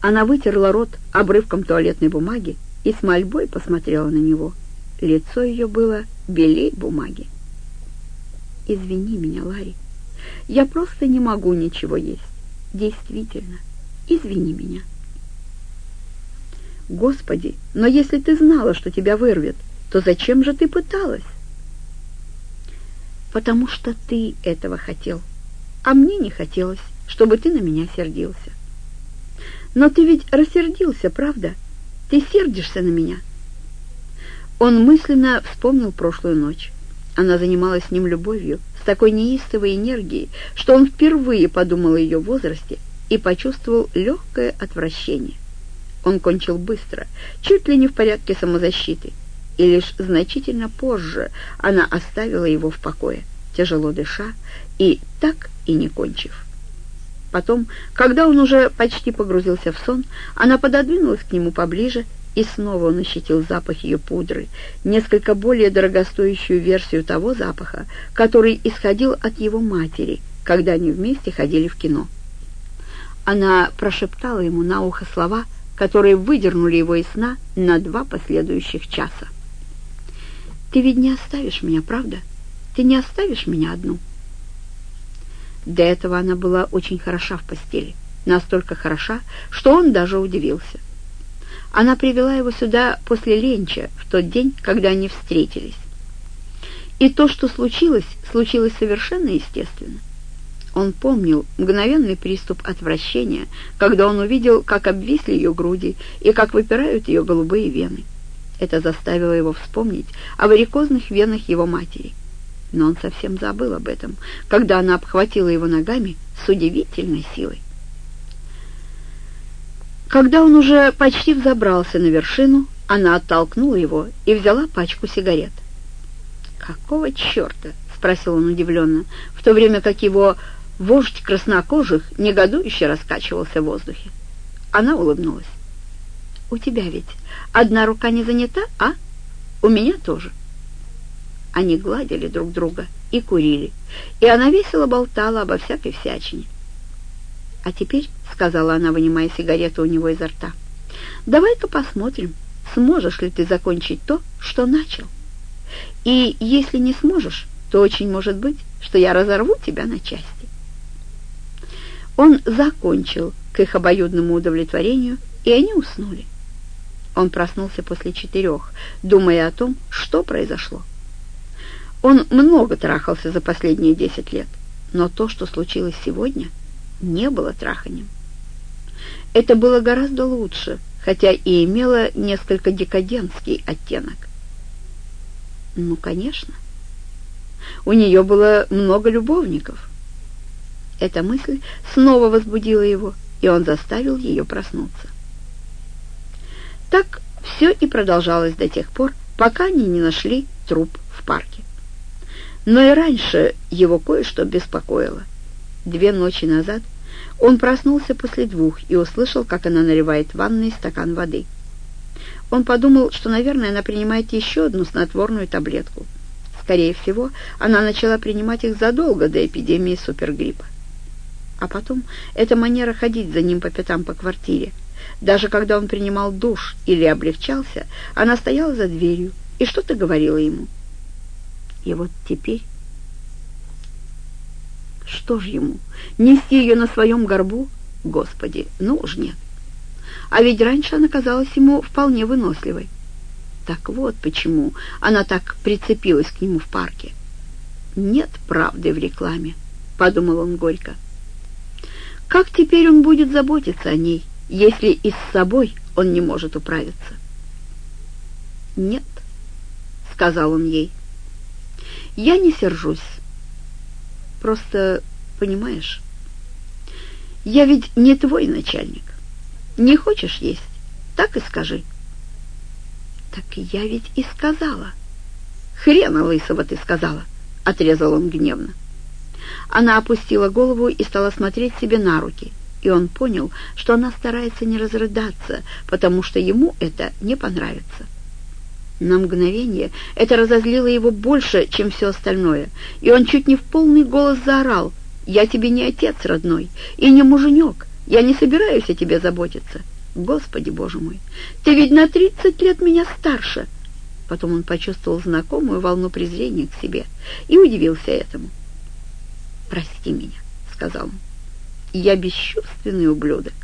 Она вытерла рот обрывком туалетной бумаги и с мольбой посмотрела на него. Лицо ее было белей бумаги. «Извини меня, Ларри. Я просто не могу ничего есть. Действительно, извини меня». «Господи, но если ты знала, что тебя вырвет, то зачем же ты пыталась?» «Потому что ты этого хотел, а мне не хотелось, чтобы ты на меня сердился». «Но ты ведь рассердился, правда? Ты сердишься на меня?» Он мысленно вспомнил прошлую ночь. Она занималась с ним любовью, с такой неистовой энергией, что он впервые подумал о ее возрасте и почувствовал легкое отвращение. Он кончил быстро, чуть ли не в порядке самозащиты, и лишь значительно позже она оставила его в покое, тяжело дыша и так и не кончив. Потом, когда он уже почти погрузился в сон, она пододвинулась к нему поближе, и снова он ощутил запах ее пудры, несколько более дорогостоящую версию того запаха, который исходил от его матери, когда они вместе ходили в кино. Она прошептала ему на ухо слова — которые выдернули его из сна на два последующих часа. «Ты ведь не оставишь меня, правда? Ты не оставишь меня одну?» До этого она была очень хороша в постели, настолько хороша, что он даже удивился. Она привела его сюда после ленча, в тот день, когда они встретились. И то, что случилось, случилось совершенно естественно. Он помнил мгновенный приступ отвращения, когда он увидел, как обвисли ее груди и как выпирают ее голубые вены. Это заставило его вспомнить о варикозных венах его матери. Но он совсем забыл об этом, когда она обхватила его ногами с удивительной силой. Когда он уже почти взобрался на вершину, она оттолкнула его и взяла пачку сигарет. «Какого черта?» — спросил он удивленно, в то время как его Вождь краснокожих негодующе раскачивался в воздухе. Она улыбнулась. «У тебя ведь одна рука не занята, а? У меня тоже». Они гладили друг друга и курили, и она весело болтала обо всякой всячине. «А теперь», — сказала она, вынимая сигарету у него изо рта, — «давай-ка посмотрим, сможешь ли ты закончить то, что начал. И если не сможешь, то очень может быть, что я разорву тебя на части». Он закончил к их обоюдному удовлетворению, и они уснули. Он проснулся после четырех, думая о том, что произошло. Он много трахался за последние десять лет, но то, что случилось сегодня, не было траханием. Это было гораздо лучше, хотя и имело несколько декадентский оттенок. Ну, конечно. У нее было много любовников, эта мысль снова возбудила его, и он заставил ее проснуться. Так все и продолжалось до тех пор, пока они не нашли труп. Но и раньше его кое-что беспокоило. Две ночи назад он проснулся после двух и услышал, как она наливает в ванной стакан воды. Он подумал, что, наверное, она принимает еще одну снотворную таблетку. Скорее всего, она начала принимать их задолго до эпидемии супергриппа. А потом эта манера ходить за ним по пятам по квартире. Даже когда он принимал душ или облегчался, она стояла за дверью и что-то говорила ему. И вот теперь... Что ж ему, нести ее на своем горбу? Господи, ну уж нет. А ведь раньше она казалась ему вполне выносливой. Так вот почему она так прицепилась к нему в парке. «Нет правды в рекламе», — подумал он горько. Как теперь он будет заботиться о ней, если и с собой он не может управиться? «Нет», — сказал он ей, — «я не сержусь. Просто, понимаешь, я ведь не твой начальник. Не хочешь есть, так и скажи». «Так я ведь и сказала». «Хрена лысого ты сказала», — отрезал он гневно. Она опустила голову и стала смотреть себе на руки, и он понял, что она старается не разрыдаться, потому что ему это не понравится. На мгновение это разозлило его больше, чем все остальное, и он чуть не в полный голос заорал «Я тебе не отец родной и не муженек, Я не собираюсь о тебе заботиться. Господи, Боже мой, ты ведь на тридцать лет меня старше!» Потом он почувствовал знакомую волну презрения к себе и удивился этому. «Прости меня», — сказал он. «Я бесчувственный ублюдок.